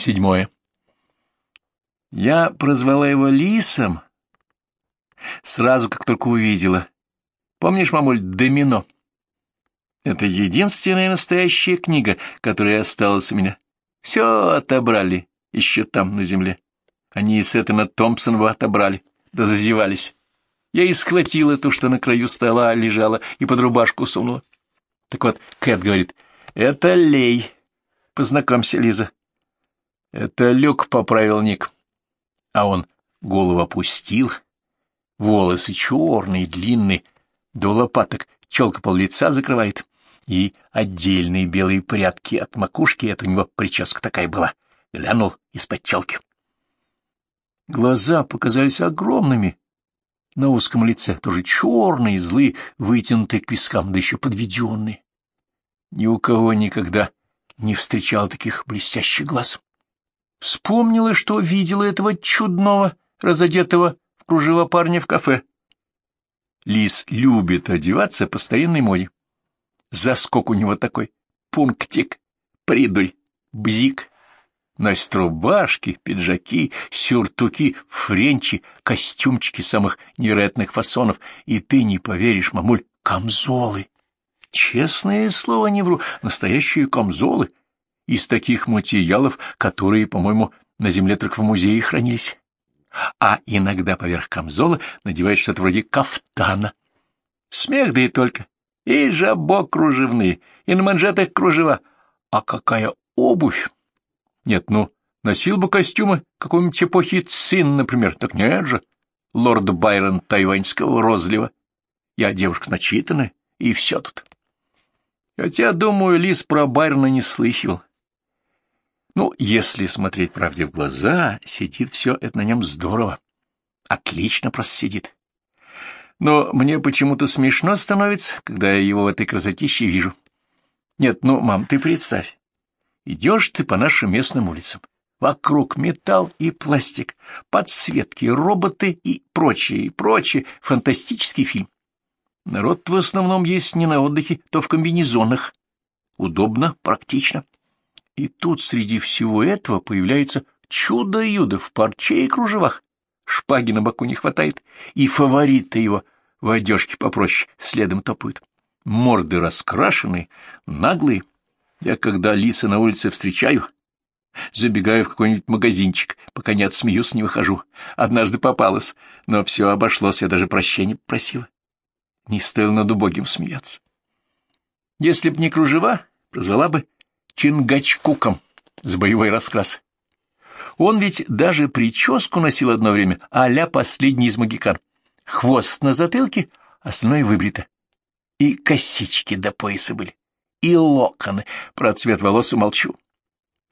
Седьмое. Я прозвала его Лисом сразу, как только увидела. Помнишь, мамуль, «Домино»? Это единственная настоящая книга, которая осталась у меня. Все отобрали еще там, на земле. Они и Сеттена Томпсонова отобрали, да зазевались. Я и схватила ту, что на краю стола лежала, и под рубашку сунула. Так вот, Кэт говорит, это Лей. Познакомься, Лиза. Это Люк поправил Ник. А он голову опустил, волосы черные, длинные, до лопаток, челка пол лица закрывает, и отдельные белые прядки от макушки, это у него прическа такая была, глянул из-под челки. Глаза показались огромными, на узком лице, тоже черные, злые, вытянутые к вискам, да еще подведенные. Ни у кого никогда не встречал таких блестящих глаз. Вспомнила, что видела этого чудного, разодетого в кружево парня в кафе. Лис любит одеваться по старинной моде. Заскок у него такой, пунктик, придурь, бзик. Носит рубашки, пиджаки, сюртуки, френчи, костюмчики самых невероятных фасонов, и ты не поверишь, мамуль, камзолы. Честное слово, не вру, настоящие камзолы из таких материалов, которые, по-моему, на земле только в музее хранились. А иногда поверх камзола надевают что-то вроде кафтана. Смех да и только. И жабо кружевные, и на манжетах кружева. А какая обувь! Нет, ну, носил бы костюмы какой-нибудь эпохи Цин, например. Так нет же, лорд Байрон тайваньского розлива. Я девушка начитанная, и все тут. Хотя, думаю, Лис про Байрона не слыхивал. Ну, если смотреть правде в глаза, сидит все это на нем здорово. Отлично просто сидит. Но мне почему-то смешно становится, когда я его в этой красотище вижу. Нет, ну, мам, ты представь. Идешь ты по нашим местным улицам. Вокруг металл и пластик, подсветки, роботы и прочее, и прочее. Фантастический фильм. Народ в основном есть не на отдыхе, то в комбинезонах. Удобно, практично. И тут среди всего этого появляется чудо-юдо в парче и кружевах. Шпаги на боку не хватает, и фавориты его в одежке попроще следом топают. Морды раскрашенные, наглые. Я, когда лиса на улице встречаю, забегаю в какой-нибудь магазинчик, пока не отсмеюсь, не выхожу. Однажды попалась, но все обошлось, я даже прощения просила. Не стоило над убогим смеяться. Если б не кружева, прозвала бы Чингачкуком с боевой раскрас. Он ведь даже прическу носил одно время, а-ля последний из магикан. Хвост на затылке, остальное выбрито. И косички до пояса были, и локоны, про цвет волос умолчу.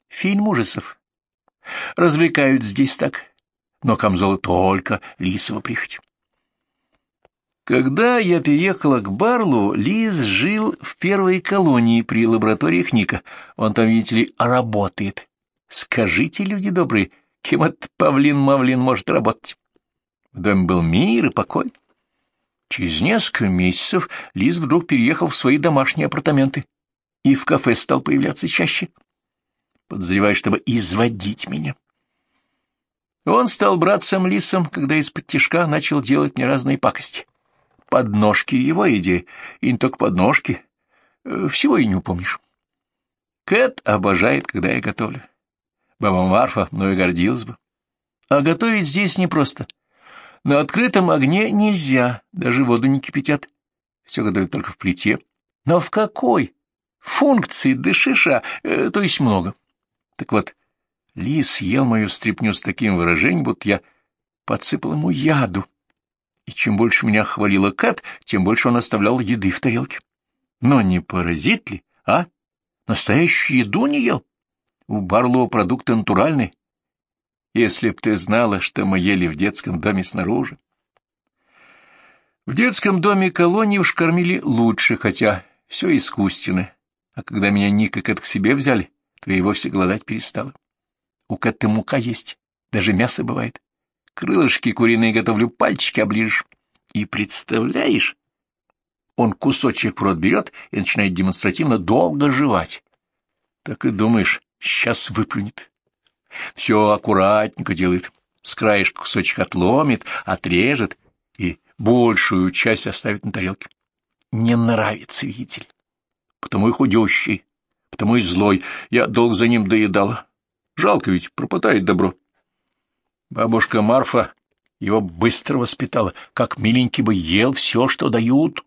Фильм ужасов. Развлекают здесь так, но камзолы только лисово прихоть. Когда я переехала к Барлу, Лиз жил в первой колонии при лабораториях Ника. Он там, видите ли, работает. Скажите, люди добрые, кем этот павлин-мавлин может работать? В доме был мир и покой. Через несколько месяцев Лиз вдруг переехал в свои домашние апартаменты и в кафе стал появляться чаще. Подозреваю, чтобы изводить меня. Он стал братцем Лисом, когда из-под тишка начал делать мне разные пакости подножки его идеи, и не только подножки. Э, всего и не упомнишь. Кэт обожает, когда я готовлю. Баба Марфа мною гордилась бы. А готовить здесь непросто. На открытом огне нельзя, даже воду не кипятят. Все готовят только в плите. Но в какой? Функции дышиша, э, то есть много. Так вот, Лис съел мою стряпню с таким выражением, будто я подсыпал ему яду и чем больше меня хвалила Кэт, тем больше он оставлял еды в тарелке. Но не паразит ли, а? Настоящую еду не ел? У Барлоу продукты натуральные. Если б ты знала, что мы ели в детском доме снаружи. В детском доме колонии уж кормили лучше, хотя все искусственно. А когда меня Ника Кэт к себе взяли, то и вовсе голодать перестала. У Кэт мука есть, даже мясо бывает. Крылышки куриные готовлю, пальчики оближешь. И представляешь, он кусочек в рот берет и начинает демонстративно долго жевать. Так и думаешь, сейчас выплюнет. Все аккуратненько делает, с краешка кусочек отломит, отрежет и большую часть оставит на тарелке. Не нравится, видите ли. Потому и худющий, потому и злой. Я долго за ним доедала. Жалко ведь, пропадает добро. Бабушка Марфа его быстро воспитала, как миленький бы ел все, что дают.